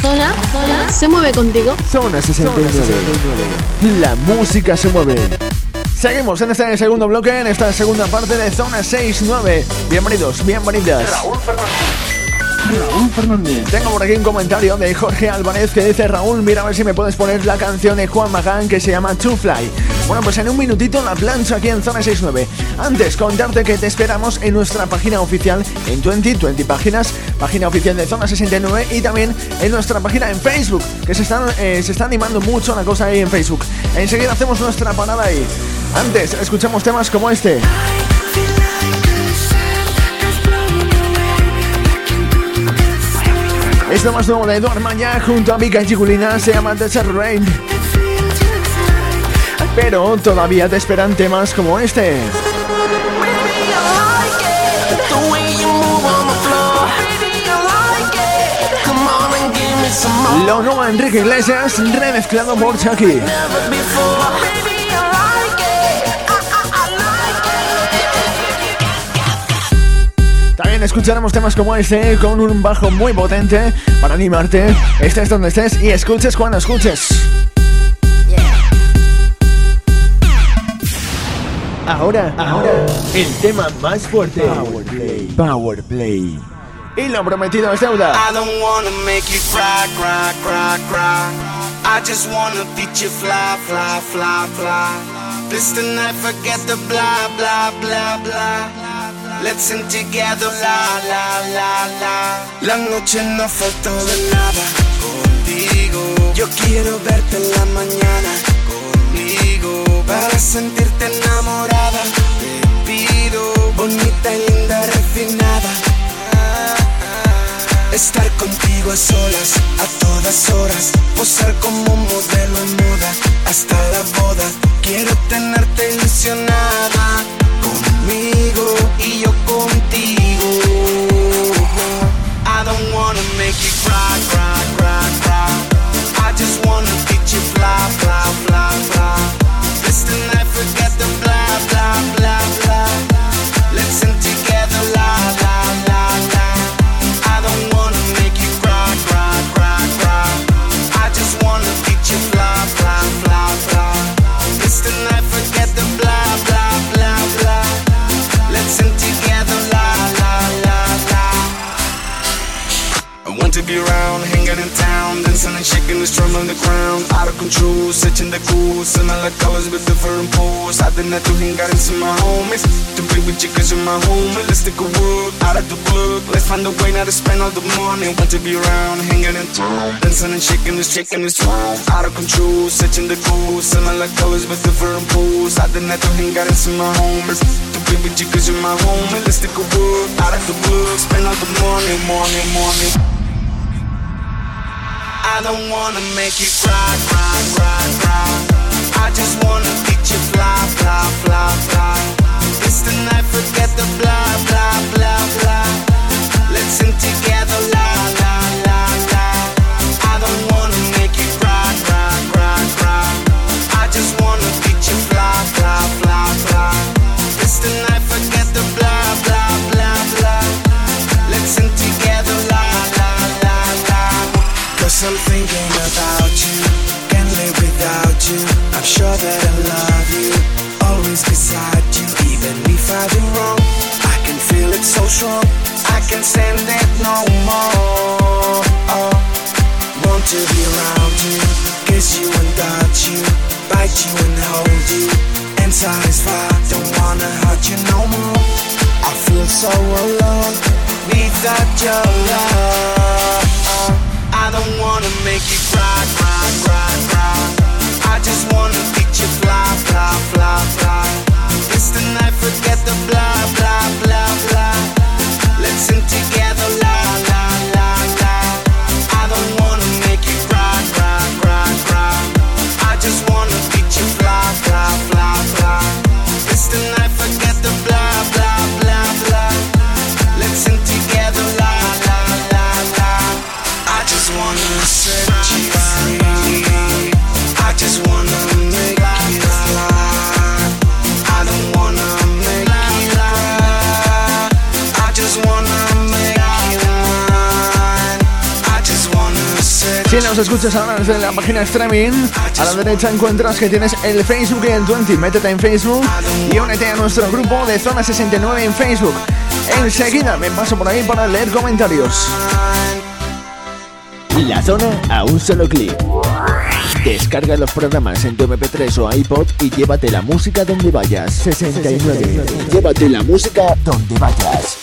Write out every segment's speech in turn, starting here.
zona, zona se mueve contigo. Zona 69. La música se mueve. Seguimos en este segundo bloque, en esta segunda parte de Zona 69. Bienvenidos, bienvenidas. Raúl Fernández. Raúl Fernández. Tengo por aquí un comentario de Jorge Álvarez que dice Raúl, mira a ver si me puedes poner la canción de Juan Magán que se llama To Fly. Bueno, pues en un minutito la plancha aquí en Zona 69. Antes, contarte que te esperamos en nuestra página oficial en 20, 20 páginas, página oficial de Zona 69 y también en nuestra página en Facebook, que se, están, eh, se está animando mucho la cosa ahí en Facebook. Enseguida hacemos nuestra parada ahí. Antes, escuchamos temas como este. Esto más nuevo de Eduard Maña junto a Mika y Chiculina se llama Desert Rain. Pero todavía te esperan temas como este. Lo nuevo Enrique Iglesias remezclado por Chucky. También escucharemos temas como este con un bajo muy potente para animarte, estés donde estés y escuches cuando escuches. Ahora, ahora, el tema más fuerte. Power Play. Power Play. Y lo prometido es deuda. I don't wanna make you cry, cry, cry, cry. I just wanna teach you fly, fly, fly, fly. This tonight, forget the blah, blah, blah, blah. Let's sing together, la, la, la, la. La noche no faltó de nada contigo. Yo quiero verte en la mañana. Para sentirte enamorada, te pido bonita linda, refinada. Estar contigo a solas, a todas horas. Posar como modelo en moda, hasta la boda. Quiero tenerte ilusionada conmigo y yo contigo. I don't wanna make you cry, cry, cry, cry. I just wanna teach you fly, fly, fly, fly. Be around, hanging in town, shaking the drum on the ground. Out of control, searching the cool, smelling like colors with different. I not to hang out into my homies. To be with you cause you're my home. Let's take a walk out of the blue. Let's find a way now to spend all the money. Want to be around, hanging in town, dancing and shaking this, shaking this drum. Out of control, searching the cool, smelling like colors with different. I not to hang out into my homies. To be with you cause you're my home. Let's take a walk out of the blue. Spend all the money, money, money. I don't wanna make you cry, cry, cry, cry. I just wanna teach you fly, fly, fly, fly. The night, forget the blah, blah, blah, blah. Let's sing together, la, la, la, la. I don't wanna make you cry, cry, cry, cry. I just wanna teach you fly, fly, fly, fly. The night, forget the blah, blah, Cause I'm thinking about you, can't live without you. I'm sure that I love you, always beside you. Even if I do wrong, I can feel it so strong. I can stand it no more. Oh, want to be around you, kiss you and touch you, bite you and hold you, and satisfy. Don't wanna hurt you no more. I feel so alone without your love. I don't wanna make you cry, cry, cry, cry. I just wanna teach you fly, fly, fly, fly. It's the night, forget the blah, blah, blah, blah. Let's sing together, la, Si nos escuchas ahora desde la página streaming, a la derecha encuentras que tienes el Facebook y el 20. Métete en Facebook y únete a nuestro grupo de Zona 69 en Facebook. Enseguida me paso por ahí para leer comentarios. La zona a un solo clic. Descarga los programas en tu MP3 o iPod y llévate la música donde vayas. 69. Llévate la música donde vayas.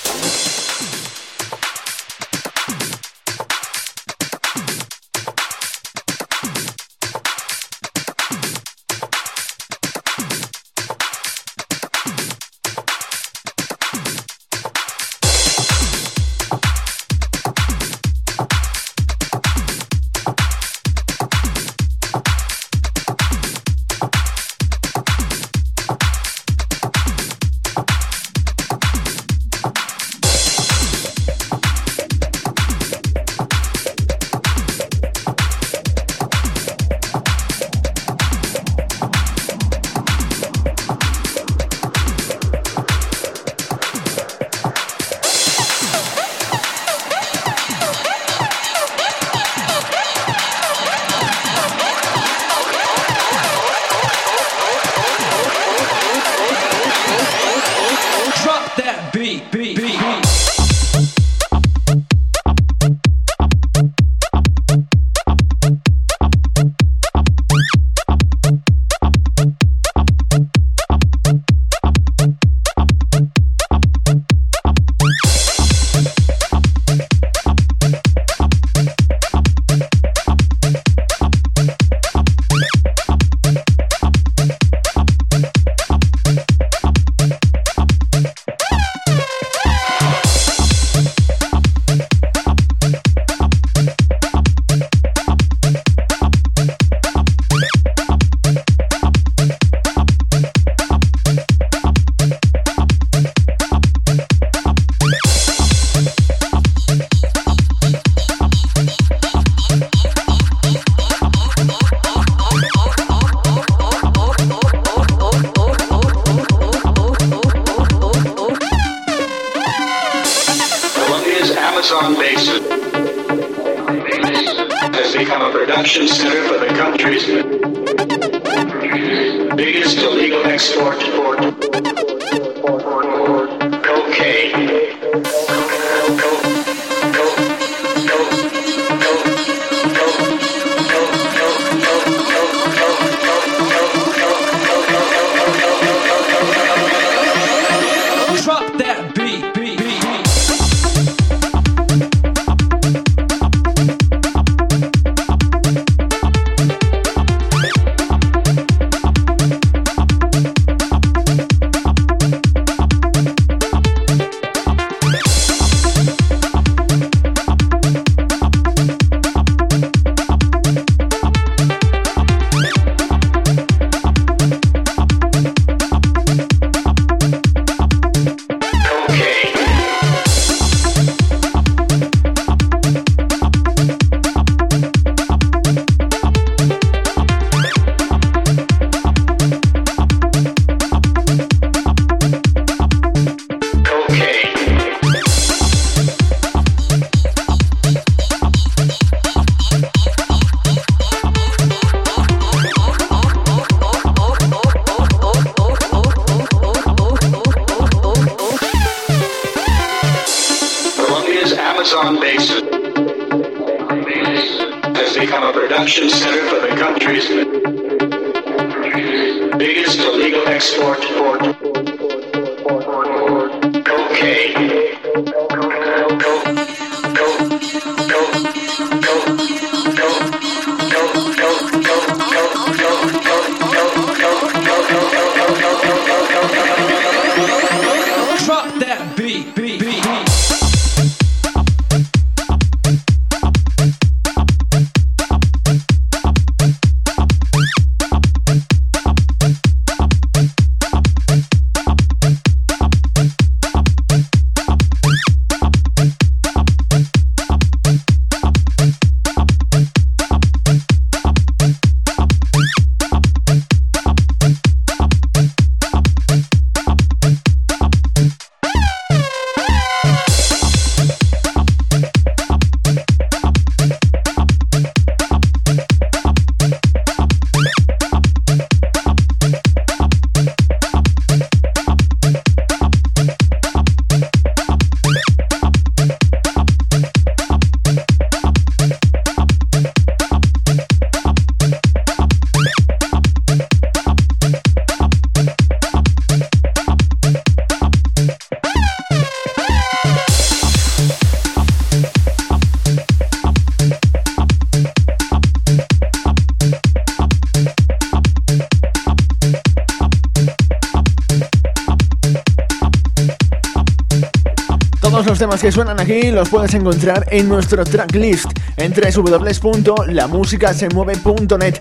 Que suenan aquí los puedes encontrar en nuestro tracklist en www.lamusicasemueve.net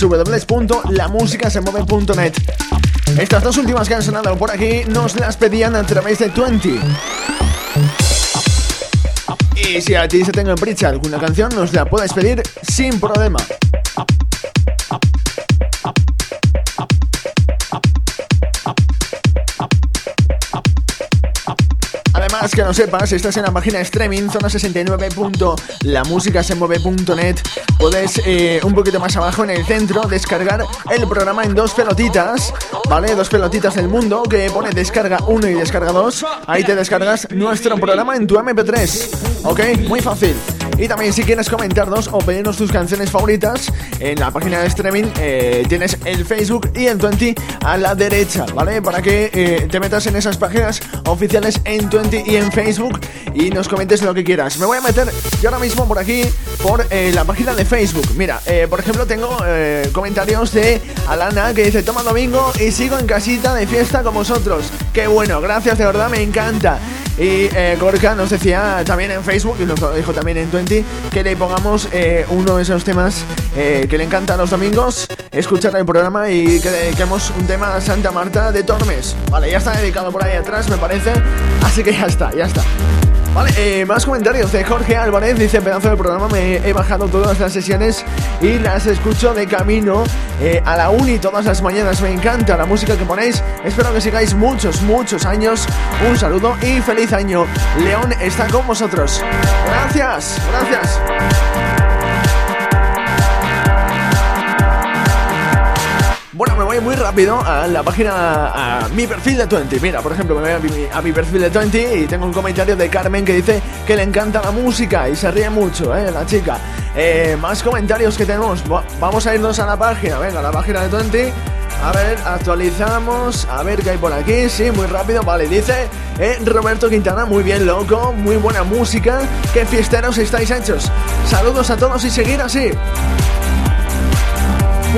www.lamusicasemueve.net Estas dos últimas que han sonado por aquí nos las pedían a través de 20 y si a ti se tenga en prisa alguna canción, nos la puedes pedir sin problema. Que no sepas, estás en la página streaming zona69.lamusicasemueve.net. Puedes eh, un poquito más abajo en el centro descargar el programa en dos pelotitas, ¿vale? Dos pelotitas del mundo que pone descarga 1 y descarga 2. Ahí te descargas nuestro programa en tu MP3, ¿ok? Muy fácil. Y también si quieres comentarnos o pedirnos tus canciones favoritas, en la página de streaming eh, tienes el Facebook y el 20 a la derecha, ¿vale? Para que eh, te metas en esas páginas oficiales en 20 y en Facebook y nos comentes lo que quieras. Me voy a meter yo ahora mismo por aquí, por eh, la página de Facebook. Mira, por ejemplo tengo comentarios de Alana que dice, toma domingo y sigo en casita de fiesta con vosotros. Qué bueno, gracias, de verdad, me encanta. Y eh, Gorka nos decía también en Facebook, y nos lo dijo también en 20, que le pongamos eh, uno de esos temas eh, que le encantan los domingos, escuchar el programa y que dediquemos un tema a Santa Marta de Tormes. Vale, ya está dedicado por ahí atrás, me parece. Así que ya está, ya está. Vale, eh, más comentarios de Jorge Álvarez. Dice, pedazo del programa, me he bajado todas las sesiones y las escucho de camino eh, a la uni todas las mañanas. Me encanta la música que ponéis. Espero que sigáis muchos, muchos años. Un saludo y feliz año. León está con vosotros. Gracias, gracias. Muy rápido a la página, a mi perfil de 20. Mira, por ejemplo, me voy a mi, perfil de 20 y tengo un comentario de Carmen que dice que le encanta la música y se ríe mucho, ¿eh? La chica. Eh, más comentarios que tenemos. Vamos a irnos a la página, venga, a la página de 20. A ver, actualizamos, a ver qué hay por aquí, sí, muy rápido, vale, dice eh, Roberto Quintana, muy bien loco, muy buena música, qué fiesteros estáis hechos. Saludos a todos y seguir así.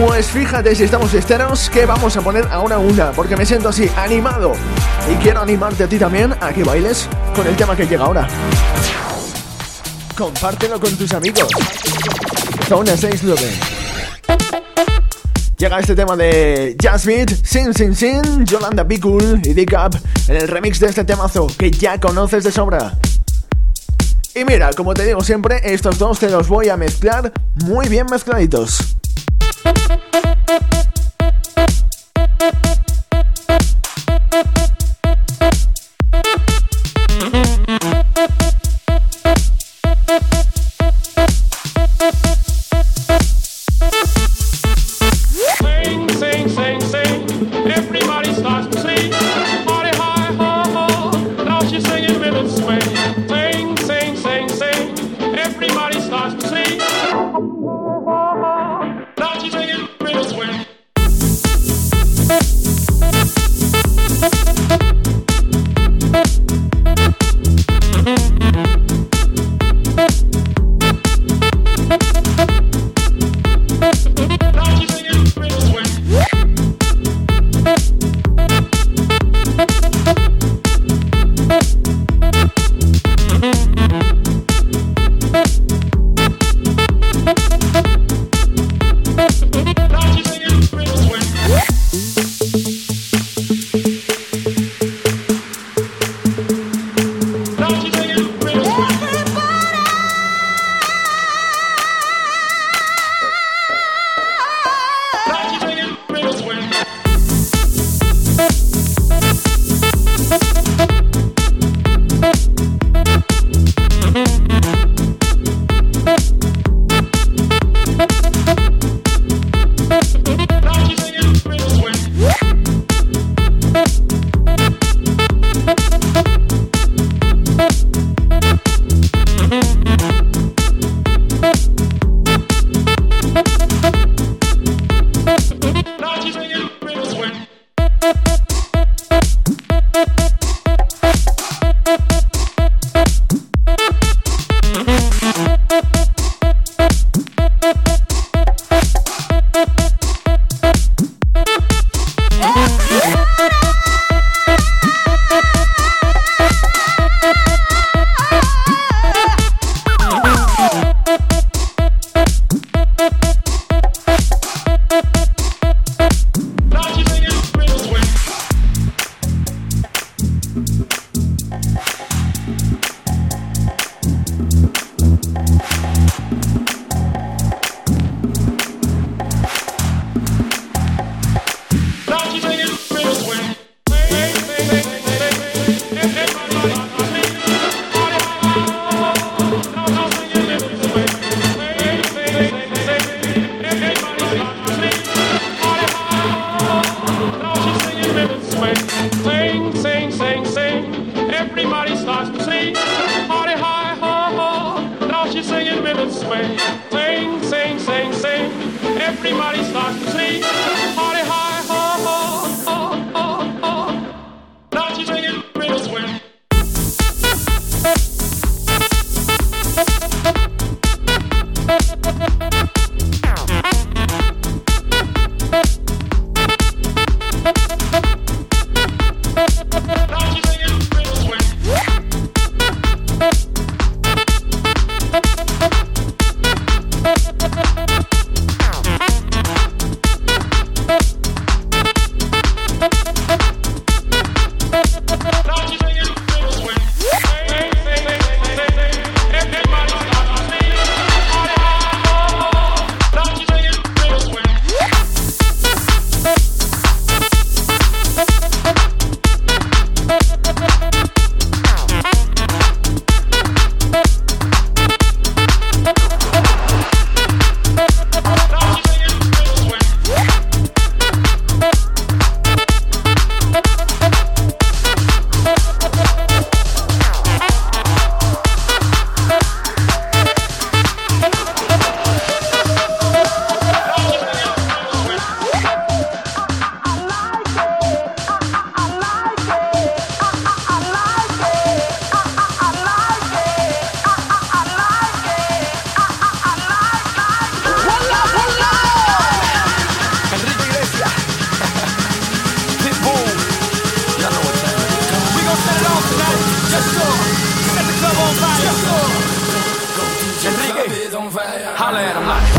Pues fíjate si estamos esteros que vamos a poner ahora una, porque me siento así animado y quiero animarte a ti también a que bailes con el tema que llega ahora. Compártelo con tus amigos. Zona 69. Llega este tema de Jasmine, Sin Sin Sin, Yolanda Be y Dick Up en el remix de este temazo que ya conoces de sobra. Y mira, como te digo siempre, estos dos te los voy a mezclar muy bien mezcladitos. holler at him like.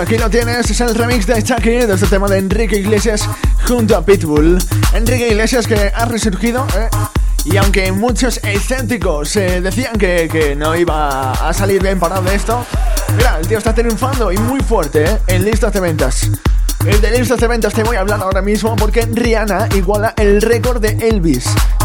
Aquí lo tienes, es el remix de Chucky de este tema de Enrique Iglesias junto a Pitbull. Enrique Iglesias que ha resurgido, ¿eh? Y aunque muchos escépticos eh, decían que, que, no iba a salir bien parado de esto, mira, el tío está triunfando y muy fuerte ¿eh? en listas de ventas. El de listas de ventas te voy a hablar ahora mismo porque Rihanna iguala el récord de Elvis.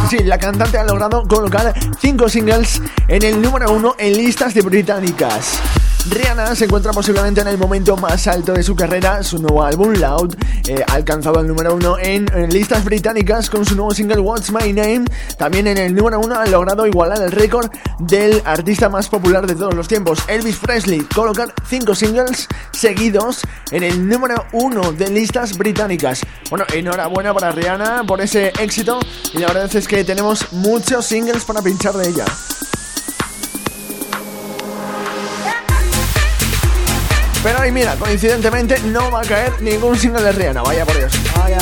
Sí, la cantante ha logrado colocar 5 singles en el número 1 en listas de británicas. Rihanna se encuentra posiblemente en el momento más alto de su carrera. Su nuevo álbum, Loud, eh, ha alcanzado el número uno en, listas británicas con su nuevo single What's My Name. También en el número uno ha logrado igualar el récord del artista más popular de todos los tiempos, Elvis Presley, colocar cinco singles seguidos en el número uno de listas británicas. Bueno, enhorabuena para Rihanna por ese éxito y la verdad es que tenemos muchos singles para pinchar de ella. Pero ahí mira, coincidentemente no va a caer ningún single de Rihanna, vaya por Dios. Vaya.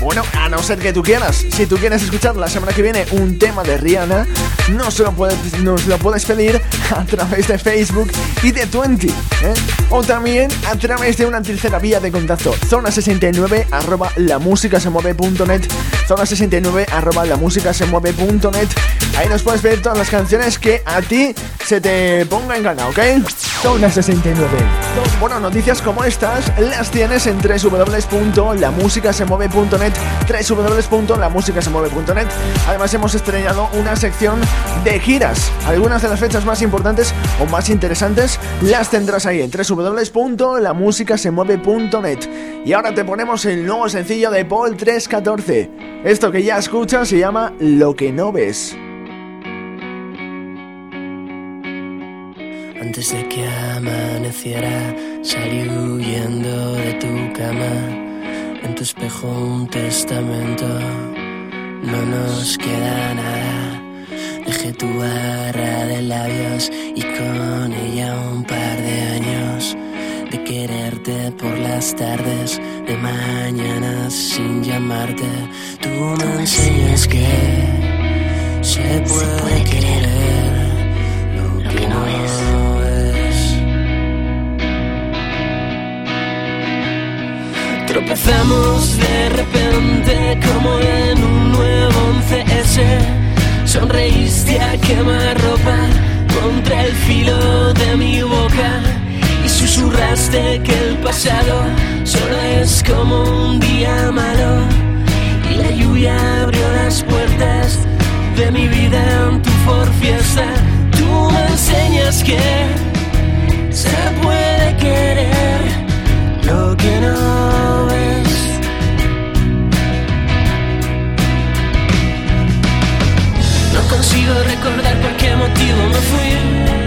Bueno, a no ser que tú quieras. Si tú quieres escuchar la semana que viene un tema de Rihanna, no se lo puedes, nos lo puedes pedir a través de Facebook y de Twenty. ¿eh? O también a través de una tercera vía de contacto. Zona69 arroba la música se mueve.net. Zona69 arroba la. Ahí nos puedes ver todas las canciones que a ti se te ponga en gana, ¿ok? Zona 69. Bueno, noticias como estas las tienes en www.lamusicasemueve.net www.lamusicasemueve.net Además hemos estrenado una sección de giras. Algunas de las fechas más importantes o más interesantes las tendrás ahí en www.lamusicasemueve.net Y ahora te ponemos el nuevo sencillo de Paul 314. Esto que ya escuchas se llama Lo que no ves. Antes de que amaneciera, salí huyendo de tu cama. En tu espejo un testamento, no nos queda nada. Dejé tu barra de labios y con ella un par de años de quererte por las tardes, de mañana sin llamarte. Tú me enseñas que se puede querer Tropezamos de repente como en un nuevo 11S. Sonreíste a ropa contra el filo de mi boca y susurraste que el pasado solo es como un día malo. Y la lluvia abrió las puertas de mi vida en tu for fiesta. Tú me enseñas que se puede querer lo que no consigo recordar por qué motivo me fui.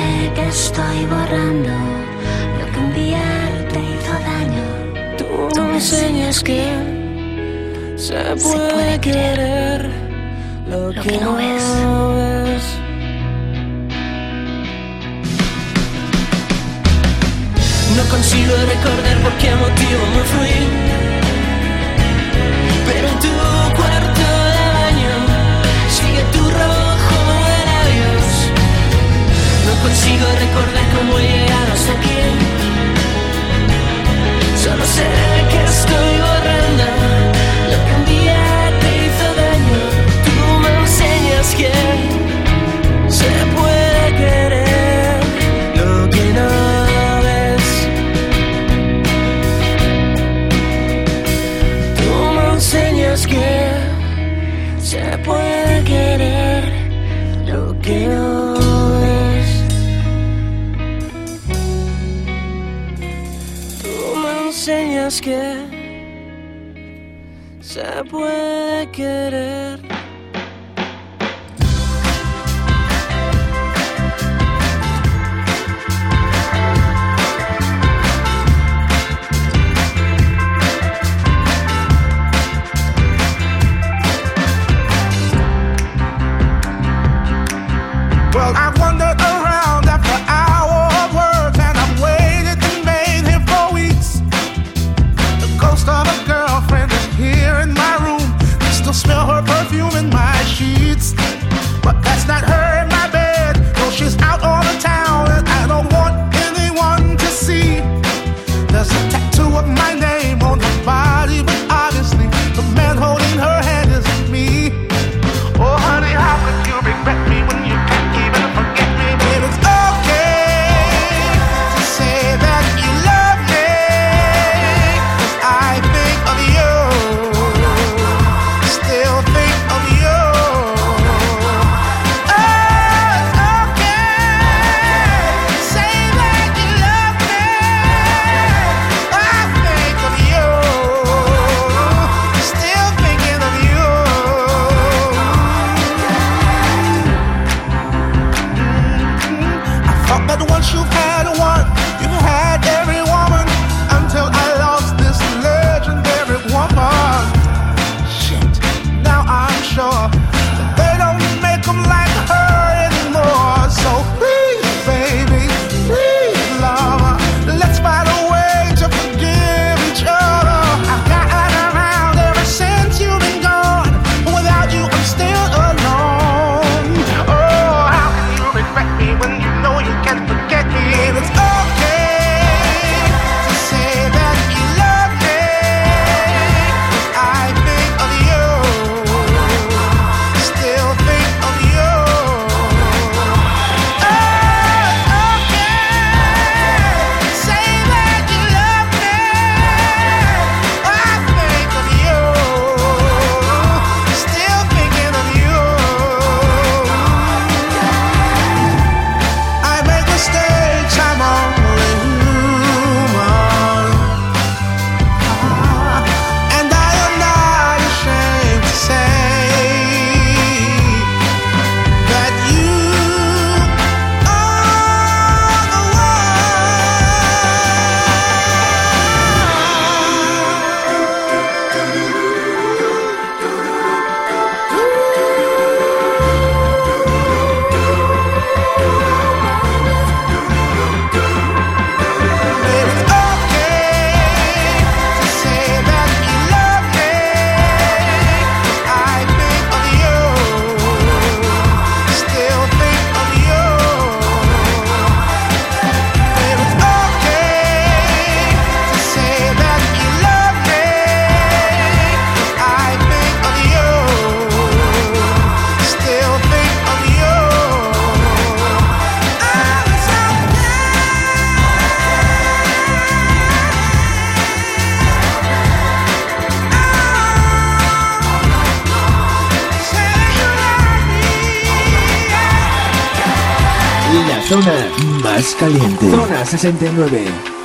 Sé que estoy borrando lo que un día te hizo daño. Tú, me enseñas que se puede, querer lo, que, no ves. No consigo recordar por qué motivo me fui. Pero enseñas consigo recordar cómo llegamos aquí. Solo sé que estoy borrando lo que un día te hizo daño. Tú me enseñas que. Enseñas que se puede querer. Caliente. Zona 69.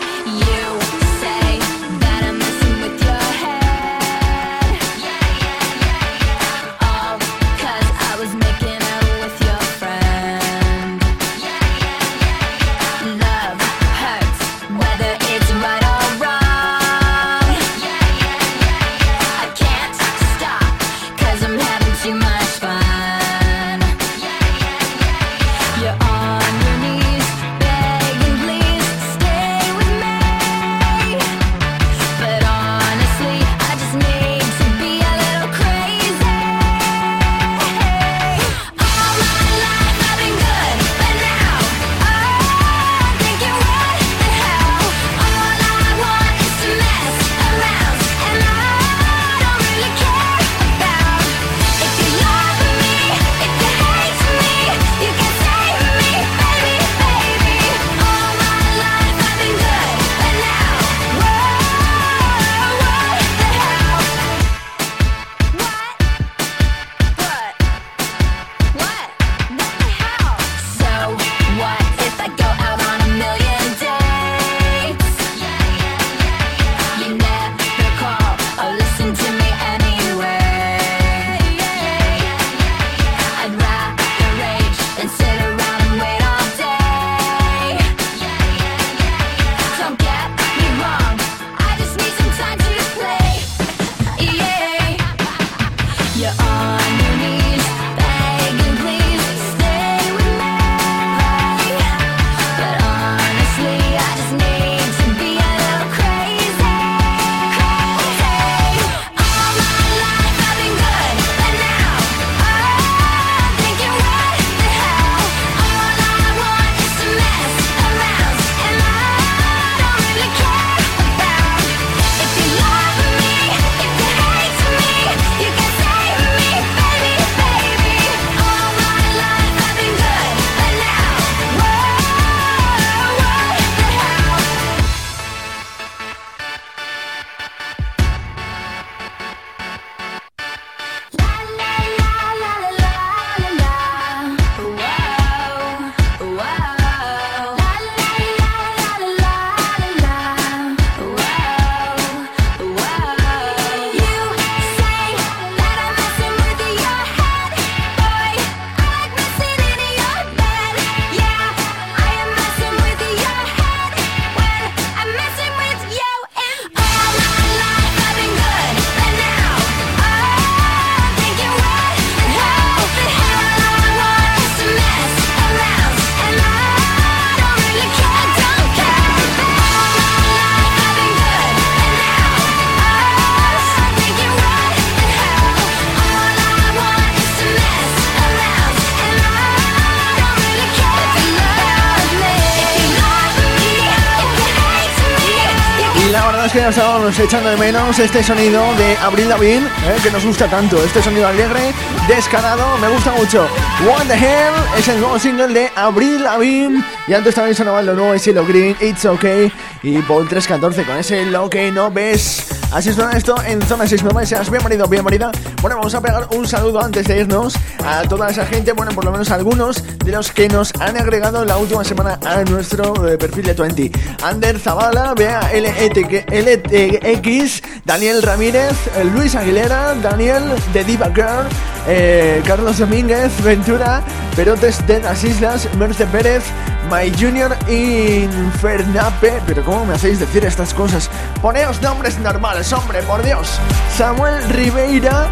Echando de menos este sonido de Abril Lavigne, ¿eh? que nos gusta tanto. Este sonido alegre, descarado, me gusta mucho. What the Hell es el nuevo single de Abril Lavigne. Y antes también sonaba lo nuevo de Silo Green, It's Okay. Y Paul 314 con ese Lo que no ves. Así suena esto en Zona 69. Seas bienvenido, bienvenida. Bueno, vamos a pegar un saludo antes de irnos a toda esa gente, bueno, por lo menos algunos de los que nos han agregado la última semana a nuestro eh, perfil de 20. Ander Zavala, Bea LTX, Daniel Ramírez, eh, Luis Aguilera, Daniel de Diva Girl, eh, Carlos Domínguez, Ventura, Perotes de las Islas, Merce Pérez, My Junior Infernape. Pero ¿cómo me hacéis decir estas cosas? Poneos nombres normales, hombre, por Dios. Samuel Ribeira,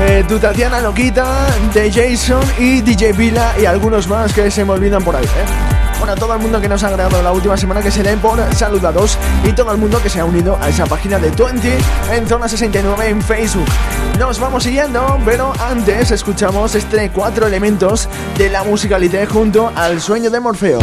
eh, tu Tatiana Loquita, de Jason y DJ Vila y algunos más que se me olvidan por ahí, ¿eh? Bueno, a todo el mundo que nos ha agregado la última semana que se den por saludados y todo el mundo que se ha unido a esa página de 20 en Zona 69 en Facebook. Nos vamos siguiendo, pero antes escuchamos este cuatro elementos de la musicalité junto al sueño de Morfeo.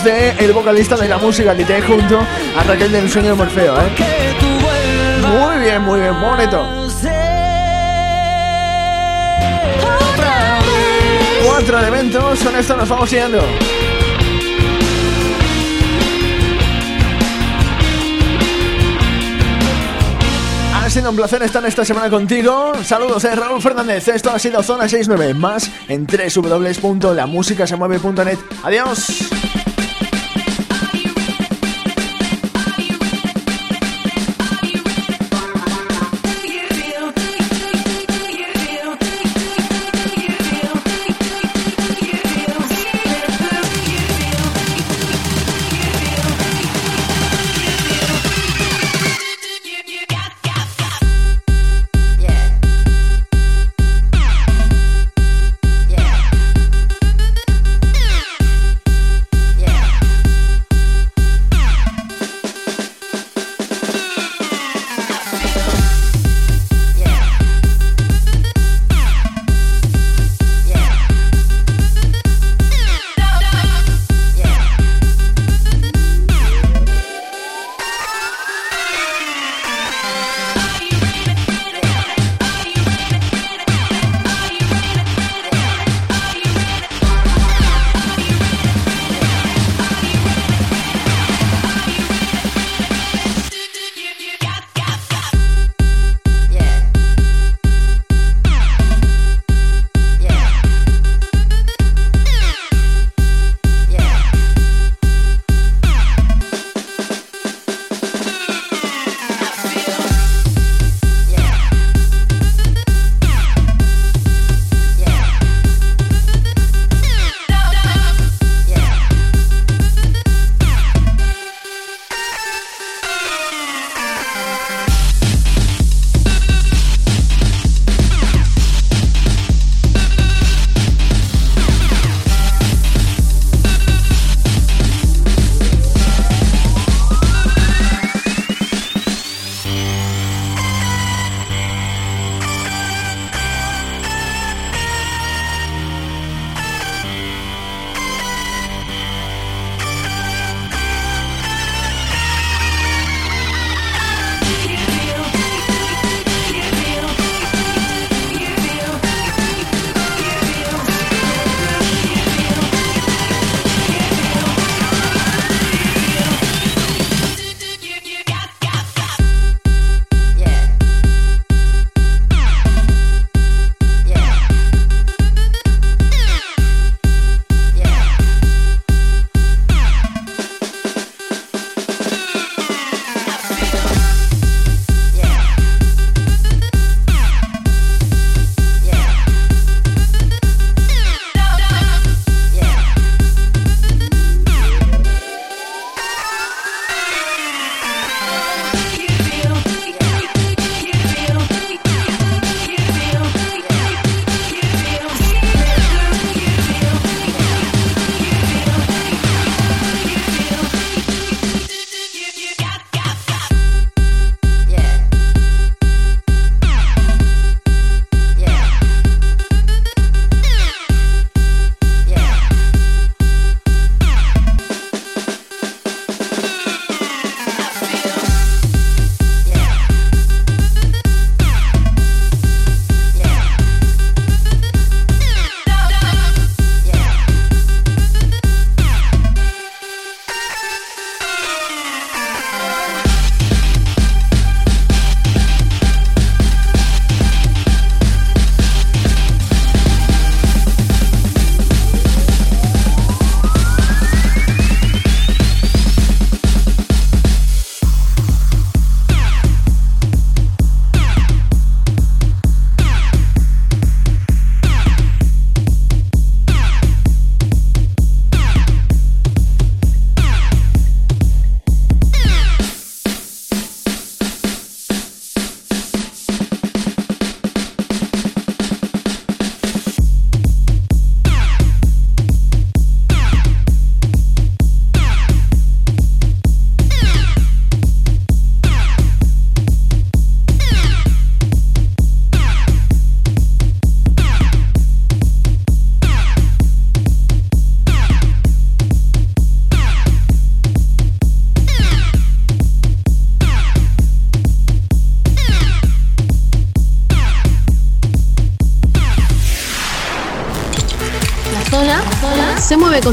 Voz de el vocalista de la música Lite junto a Raquel del sueño de Morfeo, ¿eh? Muy bien, muy bien, bonito. Cuatro elementos, con esto nos vamos siguiendo. Ha sido un placer estar esta semana contigo. Saludos de Raúl Fernández. Esto ha sido Zona 69. Más en www.lamusicasemueve.net. Adiós.